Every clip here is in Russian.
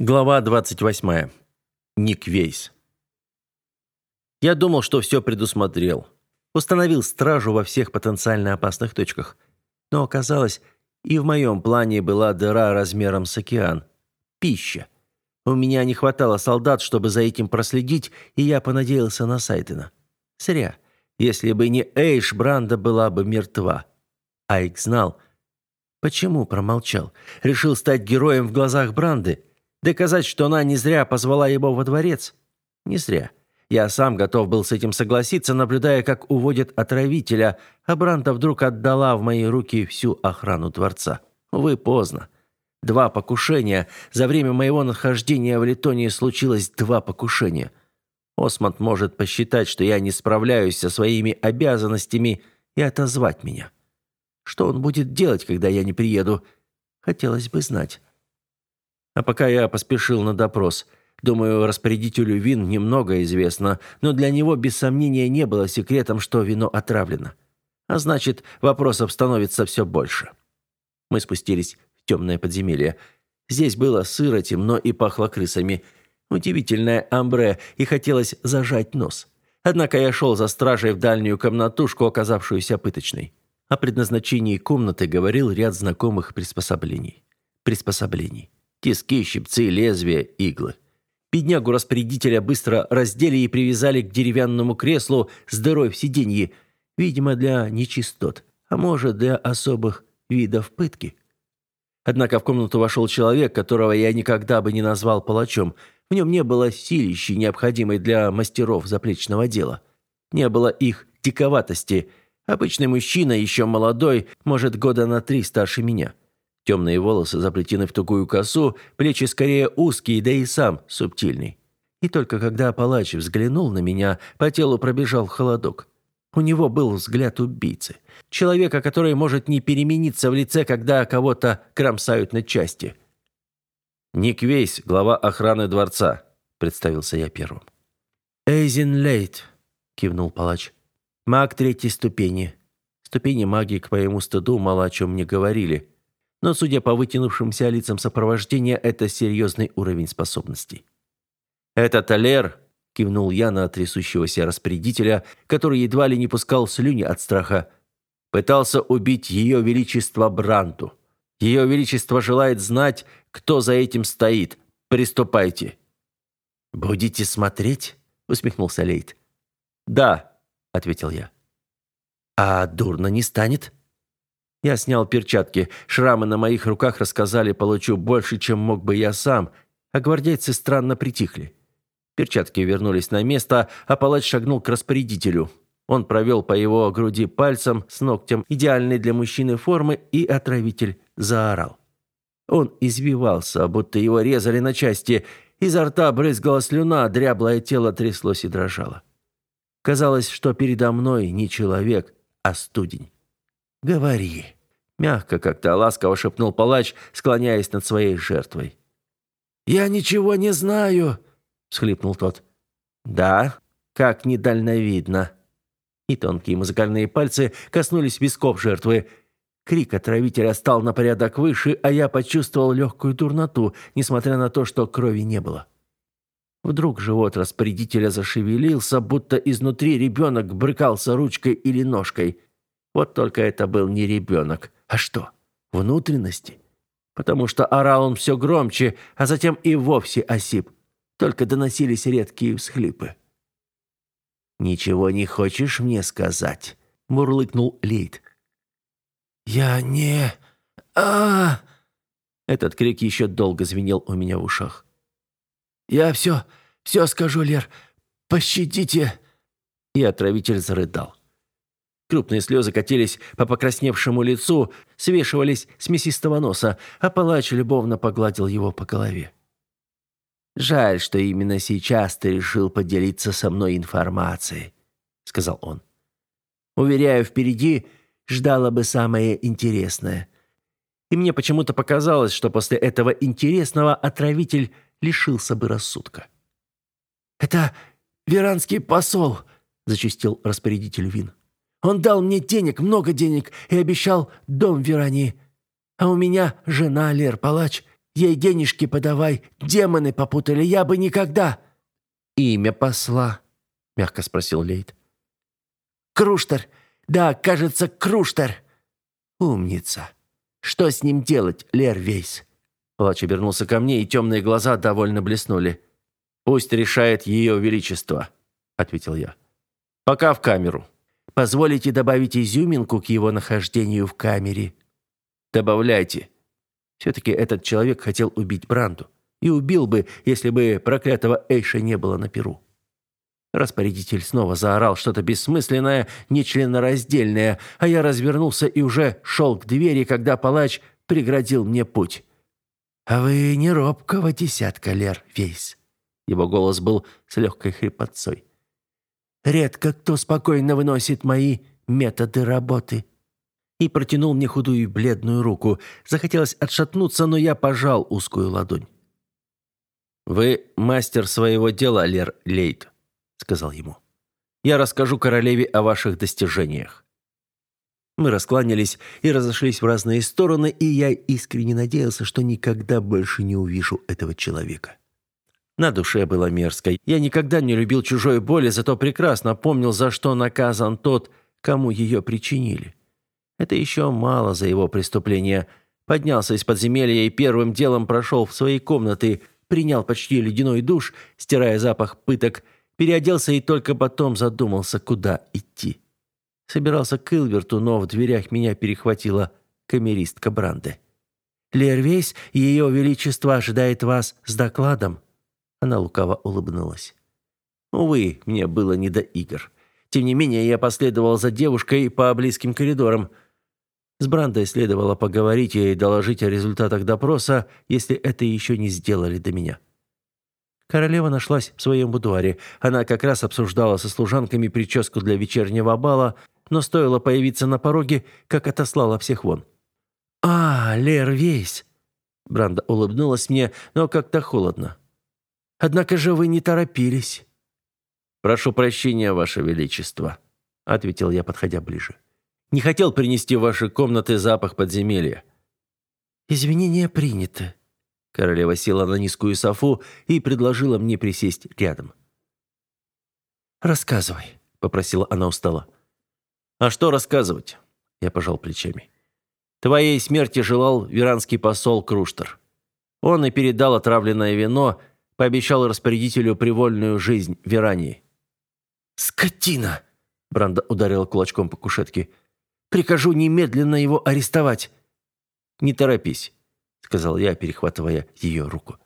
Глава 28. Ник Вейс. Я думал, что все предусмотрел. Установил стражу во всех потенциально опасных точках. Но оказалось, и в моем плане была дыра размером с океан. Пища. У меня не хватало солдат, чтобы за этим проследить, и я понадеялся на Сайдена. Зря. Если бы не Эйш, Бранда была бы мертва. Айк знал. Почему промолчал? Решил стать героем в глазах Бранды – Доказать, что она не зря позвала его во дворец? Не зря. Я сам готов был с этим согласиться, наблюдая, как уводят отравителя, а Бранта вдруг отдала в мои руки всю охрану дворца. Увы, поздно. Два покушения. За время моего нахождения в Литонии случилось два покушения. Осмонд может посчитать, что я не справляюсь со своими обязанностями и отозвать меня. Что он будет делать, когда я не приеду? Хотелось бы знать. А пока я поспешил на допрос. Думаю, распорядителю вин немного известно, но для него без сомнения не было секретом, что вино отравлено. А значит, вопросов становится все больше. Мы спустились в темное подземелье. Здесь было сыро, темно и пахло крысами. Удивительное амбре, и хотелось зажать нос. Однако я шел за стражей в дальнюю комнатушку, оказавшуюся пыточной. О предназначении комнаты говорил ряд знакомых приспособлений. Приспособлений. Тиски, щипцы, лезвия, иглы. Беднягу-распорядителя быстро раздели и привязали к деревянному креслу с дырой в сиденье, видимо, для нечистот, а может, для особых видов пытки. Однако в комнату вошел человек, которого я никогда бы не назвал палачом. В нем не было силищи, необходимой для мастеров заплечного дела. Не было их диковатости. Обычный мужчина, еще молодой, может, года на три старше меня. Темные волосы заплетены в тугую косу, плечи скорее узкие, да и сам субтильный. И только когда палач взглянул на меня, по телу пробежал холодок. У него был взгляд убийцы. Человека, который может не перемениться в лице, когда кого-то кромсают на части. «Ник Вейс, глава охраны дворца», — представился я первым. «Эйзен Лейт», — кивнул палач. «Маг третьей ступени». Ступени магии, к моему стыду, мало о чем мне говорили но, судя по вытянувшимся лицам сопровождения, это серьезный уровень способностей. «Это Талер», – кивнул я на трясущегося распорядителя, который едва ли не пускал слюни от страха, пытался убить ее величество Бранту. Ее величество желает знать, кто за этим стоит. Приступайте». «Будете смотреть?» – усмехнулся Лейт. «Да», – ответил я. «А дурно не станет?» Я снял перчатки. Шрамы на моих руках рассказали получу больше, чем мог бы я сам, а гвардейцы странно притихли. Перчатки вернулись на место, а палач шагнул к распорядителю. Он провел по его груди пальцем с ногтем идеальной для мужчины формы, и отравитель заорал. Он извивался, будто его резали на части. Изо рта брызгала слюна, дряблое тело тряслось и дрожало. Казалось, что передо мной не человек, а студень. «Говори», — мягко как-то ласково шепнул палач, склоняясь над своей жертвой. «Я ничего не знаю», — всхлипнул тот. «Да, как недальновидно». И тонкие музыкальные пальцы коснулись висков жертвы. Крик отравителя стал на порядок выше, а я почувствовал легкую дурноту, несмотря на то, что крови не было. Вдруг живот распорядителя зашевелился, будто изнутри ребенок брыкался ручкой или ножкой — вот только это был не ребенок. А что? Внутренности? Потому что орал он все громче, а затем и вовсе осип. Только доносились редкие всхлипы. «Ничего не хочешь мне сказать?» — мурлыкнул Лейт. «Я не... а, Этот крик еще долго звенел у меня в ушах. «Я все, все скажу, Лер. Пощадите!» И отравитель зарыдал. Крупные слезы катились по покрасневшему лицу, свешивались с мясистого носа, а палач любовно погладил его по голове. «Жаль, что именно сейчас ты решил поделиться со мной информацией», — сказал он. «Уверяю, впереди ждало бы самое интересное». И мне почему-то показалось, что после этого интересного отравитель лишился бы рассудка. «Это веранский посол», — зачастил распорядитель вин. Он дал мне денег, много денег, и обещал дом в Верании. А у меня жена Лер Палач. Ей денежки подавай. Демоны попутали, я бы никогда...» «Имя посла?» — мягко спросил Лейт. «Круштер. Да, кажется, Круштер». «Умница. Что с ним делать, Лер Вейс?» Плач обернулся ко мне, и темные глаза довольно блеснули. «Пусть решает ее величество», — ответил я. «Пока в камеру. Позволите добавить изюминку к его нахождению в камере?» «Добавляйте», все-таки этот человек хотел убить Бранду. И убил бы, если бы проклятого Эйша не было на Перу. Распорядитель снова заорал что-то бессмысленное, нечленораздельное, а я развернулся и уже шел к двери, когда палач преградил мне путь. «А вы не робкого десятка, Лер Вейс». Его голос был с легкой хрипотцой. «Редко кто спокойно выносит мои методы работы» и протянул мне худую бледную руку. Захотелось отшатнуться, но я пожал узкую ладонь. «Вы мастер своего дела, Лер Лейт», — сказал ему. «Я расскажу королеве о ваших достижениях». Мы раскланялись и разошлись в разные стороны, и я искренне надеялся, что никогда больше не увижу этого человека. На душе было мерзко. Я никогда не любил чужой боли, зато прекрасно помнил, за что наказан тот, кому ее причинили. Это еще мало за его преступление. Поднялся из подземелья и первым делом прошел в свои комнаты, принял почти ледяной душ, стирая запах пыток, переоделся и только потом задумался, куда идти. Собирался к Илверту, но в дверях меня перехватила камеристка Бранде. «Лервейс, ее величество ожидает вас с докладом». Она лукаво улыбнулась. Увы, мне было не до игр. Тем не менее, я последовал за девушкой по близким коридорам – с Брандой следовало поговорить и доложить о результатах допроса, если это еще не сделали до меня. Королева нашлась в своем будуаре. Она как раз обсуждала со служанками прическу для вечернего бала, но стоило появиться на пороге, как отослала всех вон. «А, Лер Вейс!» Бранда улыбнулась мне, но как-то холодно. «Однако же вы не торопились». «Прошу прощения, Ваше Величество», — ответил я, подходя ближе. Не хотел принести в ваши комнаты запах подземелья». «Извинения приняты». Королева села на низкую софу и предложила мне присесть рядом. «Рассказывай», — попросила она устало. «А что рассказывать?» Я пожал плечами. «Твоей смерти желал веранский посол Круштер. Он и передал отравленное вино, пообещал распорядителю привольную жизнь в Верании». «Скотина!» — Бранда ударила кулачком по кушетке. Прикажу немедленно его арестовать». «Не торопись», — сказал я, перехватывая ее руку.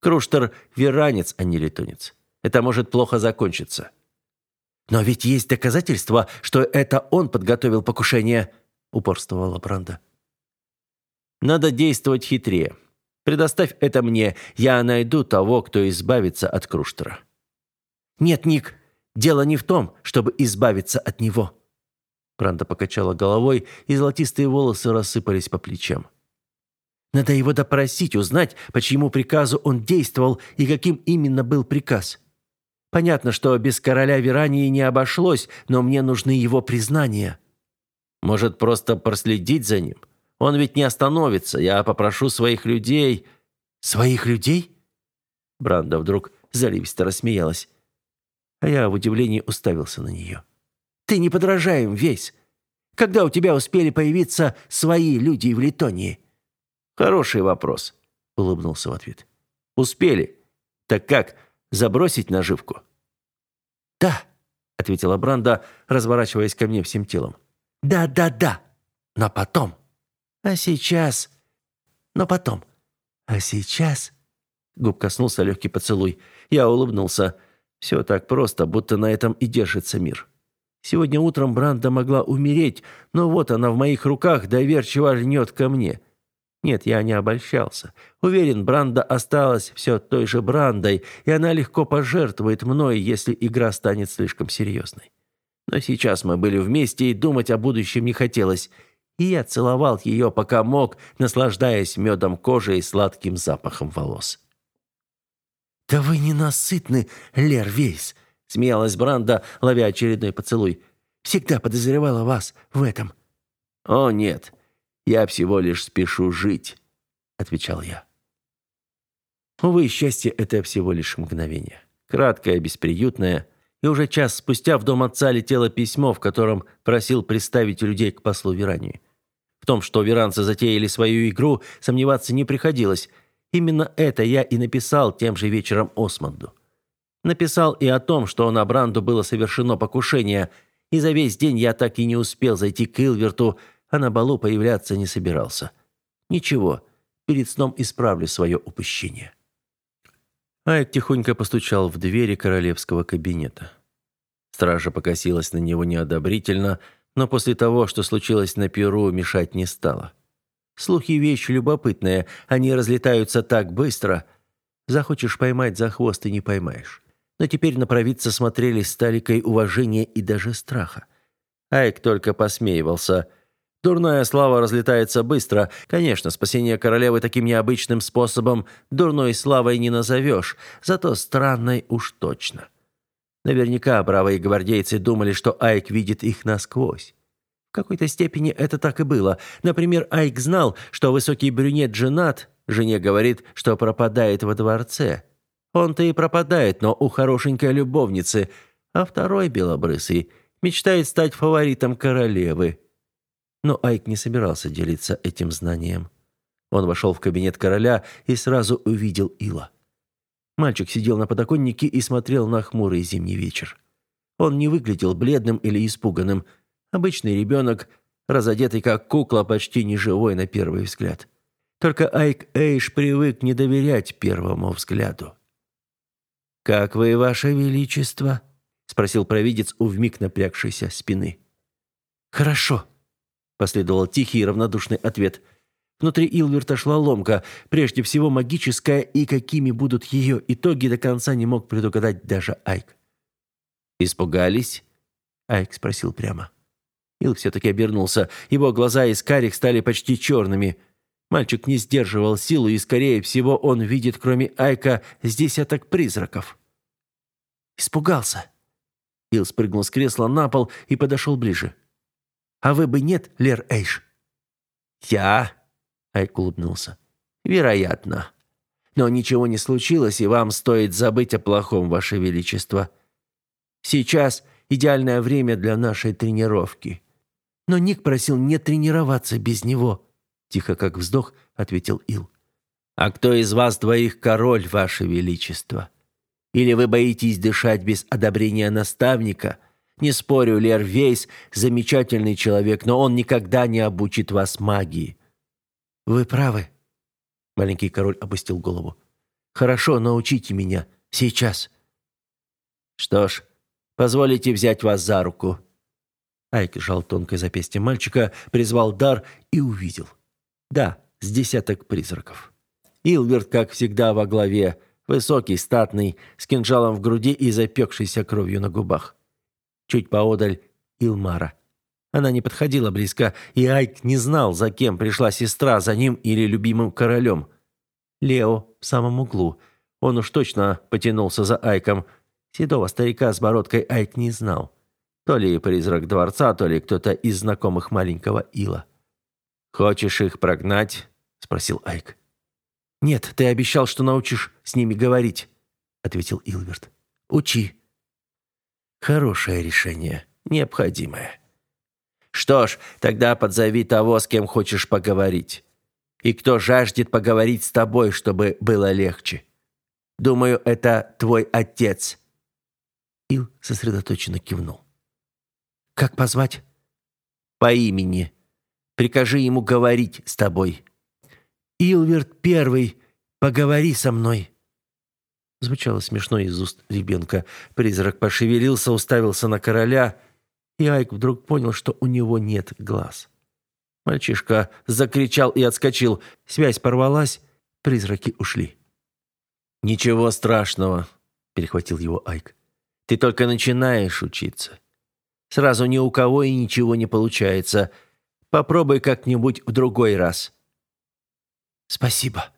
«Круштер — веранец, а не летунец. Это может плохо закончиться». «Но ведь есть доказательства, что это он подготовил покушение», — упорствовала Бранда. «Надо действовать хитрее. Предоставь это мне, я найду того, кто избавится от Круштера». «Нет, Ник, дело не в том, чтобы избавиться от него», Бранда покачала головой, и золотистые волосы рассыпались по плечам. Надо его допросить, узнать, по чьему приказу он действовал и каким именно был приказ. Понятно, что без короля Верании не обошлось, но мне нужны его признания. Может, просто проследить за ним? Он ведь не остановится. Я попрошу своих людей. Своих людей? Бранда вдруг заливисто рассмеялась. А я в удивлении уставился на нее. Ты не подражаем весь. Когда у тебя успели появиться свои люди в Литонии? Хороший вопрос, улыбнулся в ответ. Успели. Так как, забросить наживку? Да, ответила Бранда, разворачиваясь ко мне всем телом. Да, да, да. Но потом. А сейчас. Но потом. А сейчас. Губ коснулся легкий поцелуй. Я улыбнулся. Все так просто, будто на этом и держится мир. Сегодня утром Бранда могла умереть, но вот она в моих руках доверчиво льнет ко мне. Нет, я не обольщался. Уверен, Бранда осталась все той же Брандой, и она легко пожертвует мной, если игра станет слишком серьезной. Но сейчас мы были вместе, и думать о будущем не хотелось. И я целовал ее, пока мог, наслаждаясь медом кожи и сладким запахом волос. «Да вы ненасытны, Лер Вейс!» смеялась Бранда, ловя очередной поцелуй. Всегда подозревала вас в этом. О, нет. Я всего лишь спешу жить, отвечал я. Увы, счастье – это всего лишь мгновение. Краткое, бесприютное. И уже час спустя в дом отца летело письмо, в котором просил представить людей к послу Верании. В том, что веранцы затеяли свою игру, сомневаться не приходилось. Именно это я и написал тем же вечером Османду. Написал и о том, что на Бранду было совершено покушение, и за весь день я так и не успел зайти к Илверту, а на балу появляться не собирался. Ничего, перед сном исправлю свое упущение. Айк тихонько постучал в двери королевского кабинета. Стража покосилась на него неодобрительно, но после того, что случилось на Перу, мешать не стала. Слухи – вещь любопытная, они разлетаются так быстро. Захочешь поймать за хвост и не поймаешь. Но теперь на провидца смотрели с таликой уважения и даже страха. Айк только посмеивался – Дурная слава разлетается быстро. Конечно, спасение королевы таким необычным способом дурной славой не назовешь, зато странной уж точно. Наверняка бравые гвардейцы думали, что Айк видит их насквозь. В какой-то степени это так и было. Например, Айк знал, что высокий брюнет женат, жене говорит, что пропадает во дворце. Он-то и пропадает, но у хорошенькой любовницы, а второй белобрысый мечтает стать фаворитом королевы. Но Айк не собирался делиться этим знанием. Он вошел в кабинет короля и сразу увидел Ила. Мальчик сидел на подоконнике и смотрел на хмурый зимний вечер. Он не выглядел бледным или испуганным. Обычный ребенок, разодетый как кукла, почти неживой на первый взгляд. Только Айк Эйш привык не доверять первому взгляду. «Как вы, ваше величество?» — спросил провидец у вмиг напрягшейся спины. «Хорошо», Последовал тихий и равнодушный ответ. Внутри Илверта шла ломка, прежде всего магическая, и какими будут ее итоги, до конца не мог предугадать даже Айк. «Испугались?» Айк спросил прямо. Ил все-таки обернулся. Его глаза из карих стали почти черными. Мальчик не сдерживал силу, и, скорее всего, он видит, кроме Айка, с десяток призраков. «Испугался». Ил спрыгнул с кресла на пол и подошел ближе. А вы бы нет, Лер Эйш?» «Я?» — Айк улыбнулся. «Вероятно. Но ничего не случилось, и вам стоит забыть о плохом, Ваше Величество. Сейчас идеальное время для нашей тренировки». «Но Ник просил не тренироваться без него», — тихо как вздох ответил Ил. «А кто из вас двоих король, Ваше Величество? Или вы боитесь дышать без одобрения наставника?» Не спорю, Лер Вейс – замечательный человек, но он никогда не обучит вас магии». «Вы правы». Маленький король опустил голову. «Хорошо, научите меня. Сейчас». «Что ж, позволите взять вас за руку». Айк сжал тонкое запястье мальчика, призвал дар и увидел. Да, с десяток призраков. Илверт, как всегда, во главе, высокий, статный, с кинжалом в груди и запекшейся кровью на губах. Чуть поодаль Илмара. Она не подходила близко, и Айк не знал, за кем пришла сестра, за ним или любимым королем. Лео в самом углу. Он уж точно потянулся за Айком. Седого старика с бородкой Айк не знал. То ли призрак дворца, то ли кто-то из знакомых маленького Ила. «Хочешь их прогнать?» – спросил Айк. «Нет, ты обещал, что научишь с ними говорить», – ответил Илверт. «Учи». Хорошее решение, необходимое. Что ж, тогда подзови того, с кем хочешь поговорить. И кто жаждет поговорить с тобой, чтобы было легче. Думаю, это твой отец. Ил сосредоточенно кивнул. Как позвать? По имени. Прикажи ему говорить с тобой. Илверт первый, поговори со мной. Звучало смешно из уст ребенка. Призрак пошевелился, уставился на короля, и Айк вдруг понял, что у него нет глаз. Мальчишка закричал и отскочил. Связь порвалась, призраки ушли. «Ничего страшного», — перехватил его Айк. «Ты только начинаешь учиться. Сразу ни у кого и ничего не получается. Попробуй как-нибудь в другой раз». «Спасибо»,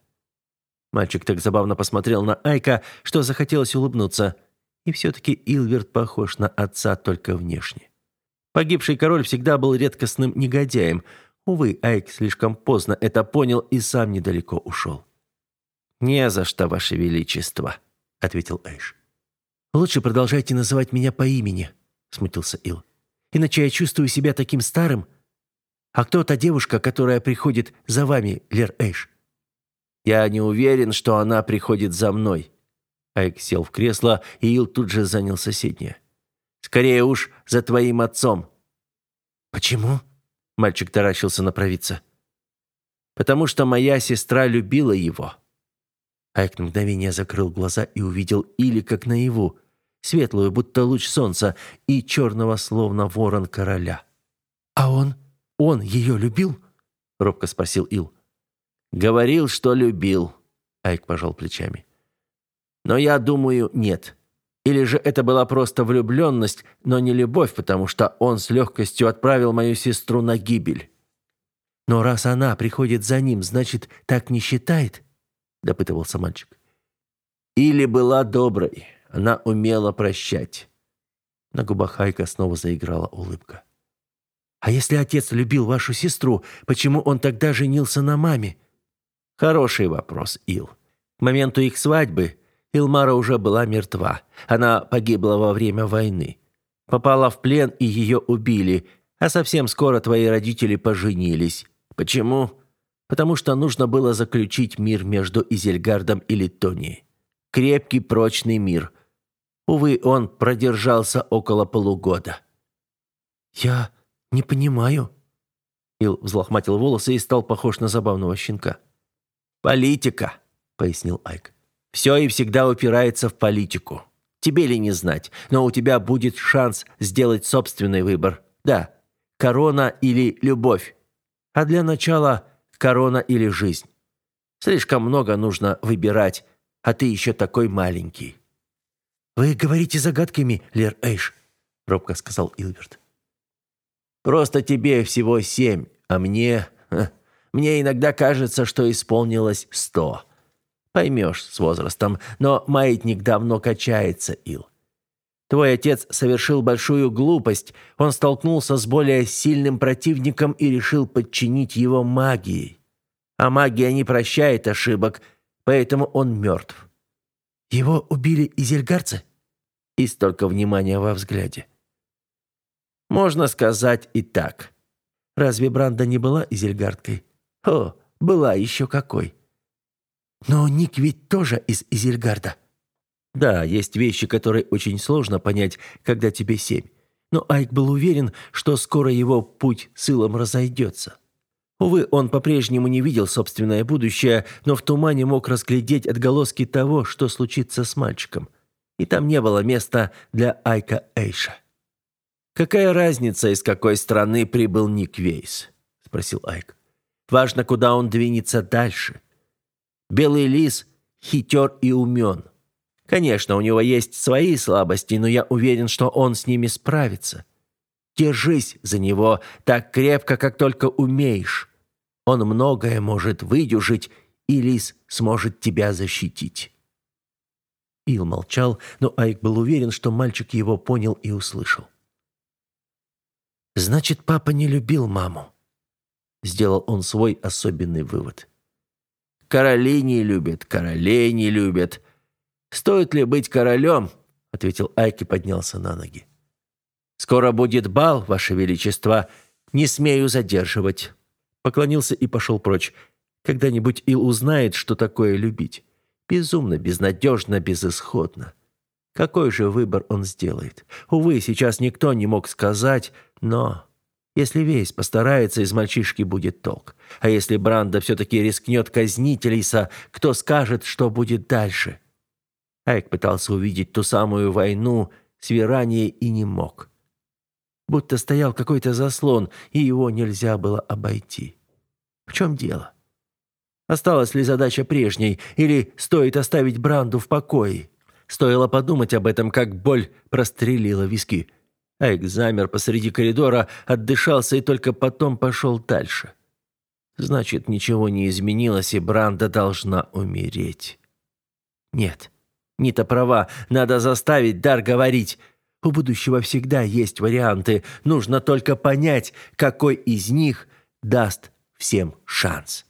Мальчик так забавно посмотрел на Айка, что захотелось улыбнуться. И все-таки Илверт похож на отца только внешне. Погибший король всегда был редкостным негодяем. Увы, Айк слишком поздно это понял и сам недалеко ушел. «Не за что, Ваше Величество», — ответил Эйш. «Лучше продолжайте называть меня по имени», — смутился Ил. «Иначе я чувствую себя таким старым. А кто та девушка, которая приходит за вами, Лер Эйш?» «Я не уверен, что она приходит за мной». Айк сел в кресло, и Ил тут же занял соседнее. «Скорее уж за твоим отцом». «Почему?» — мальчик таращился на провидца. «Потому что моя сестра любила его». Айк на мгновение закрыл глаза и увидел Или как наяву, светлую, будто луч солнца, и черного, словно ворон короля. «А он? Он ее любил?» — робко спросил Ил. «Говорил, что любил», — Айк пожал плечами. «Но я думаю, нет. Или же это была просто влюбленность, но не любовь, потому что он с легкостью отправил мою сестру на гибель». «Но раз она приходит за ним, значит, так не считает?» — допытывался мальчик. «Или была доброй. Она умела прощать». На губах Айка снова заиграла улыбка. «А если отец любил вашу сестру, почему он тогда женился на маме?» «Хороший вопрос, Ил. К моменту их свадьбы Илмара уже была мертва. Она погибла во время войны. Попала в плен, и ее убили. А совсем скоро твои родители поженились. Почему? Потому что нужно было заключить мир между Изельгардом и Литонией. Крепкий, прочный мир. Увы, он продержался около полугода. «Я не понимаю». Ил взлохматил волосы и стал похож на забавного щенка. «Политика», — пояснил Айк. Все и всегда упирается в политику. Тебе ли не знать, но у тебя будет шанс сделать собственный выбор. Да, корона или любовь. А для начала корона или жизнь. Слишком много нужно выбирать, а ты еще такой маленький. «Вы говорите загадками, Лер Эйш», — робко сказал Илберт. «Просто тебе всего семь, а мне... Мне иногда кажется, что исполнилось сто». Поймешь с возрастом, но маятник давно качается, Ил. Твой отец совершил большую глупость. Он столкнулся с более сильным противником и решил подчинить его магией. А магия не прощает ошибок, поэтому он мертв. Его убили изельгарцы? И столько внимания во взгляде. Можно сказать и так. Разве Бранда не была изельгардкой? О, была еще какой. Но Ник ведь тоже из Изельгарда. Да, есть вещи, которые очень сложно понять, когда тебе семь. Но Айк был уверен, что скоро его путь с Илом разойдется. Увы, он по-прежнему не видел собственное будущее, но в тумане мог разглядеть отголоски того, что случится с мальчиком. И там не было места для Айка Эйша. «Какая разница, из какой страны прибыл Ник Вейс?» – спросил Айк. «Важно, куда он двинется дальше». Белый лис хитер и умен. Конечно, у него есть свои слабости, но я уверен, что он с ними справится. Держись за него так крепко, как только умеешь. Он многое может выдюжить, и лис сможет тебя защитить». Ил молчал, но Айк был уверен, что мальчик его понял и услышал. «Значит, папа не любил маму», — сделал он свой особенный вывод. Короли не любят, королей не любят. Стоит ли быть королем?» — ответил Айк и поднялся на ноги. «Скоро будет бал, Ваше Величество. Не смею задерживать». Поклонился и пошел прочь. Когда-нибудь Ил узнает, что такое любить. Безумно, безнадежно, безысходно. Какой же выбор он сделает? Увы, сейчас никто не мог сказать, но... Если весь постарается, из мальчишки будет толк. А если Бранда все-таки рискнет казнить Лиса, кто скажет, что будет дальше? Айк пытался увидеть ту самую войну с Веранией и не мог. Будто стоял какой-то заслон, и его нельзя было обойти. В чем дело? Осталась ли задача прежней, или стоит оставить Бранду в покое? Стоило подумать об этом, как боль прострелила виски. Айк замер посреди коридора, отдышался и только потом пошел дальше. Значит, ничего не изменилось, и Бранда должна умереть. Нет, Нита права, надо заставить Дар говорить. У будущего всегда есть варианты, нужно только понять, какой из них даст всем шанс.